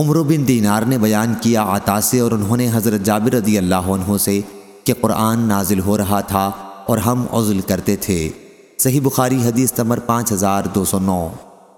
عمر بن دینار نے بیان کیا عطا سے اور انہوں نے حضرت جابر رضی اللہ عنہ سے کہ قرآن نازل ہو رہا تھا اور ہم عزل کرتے تھے۔ صحیح بخاری حدیث نمبر پانچ ہزار دو سو نو۔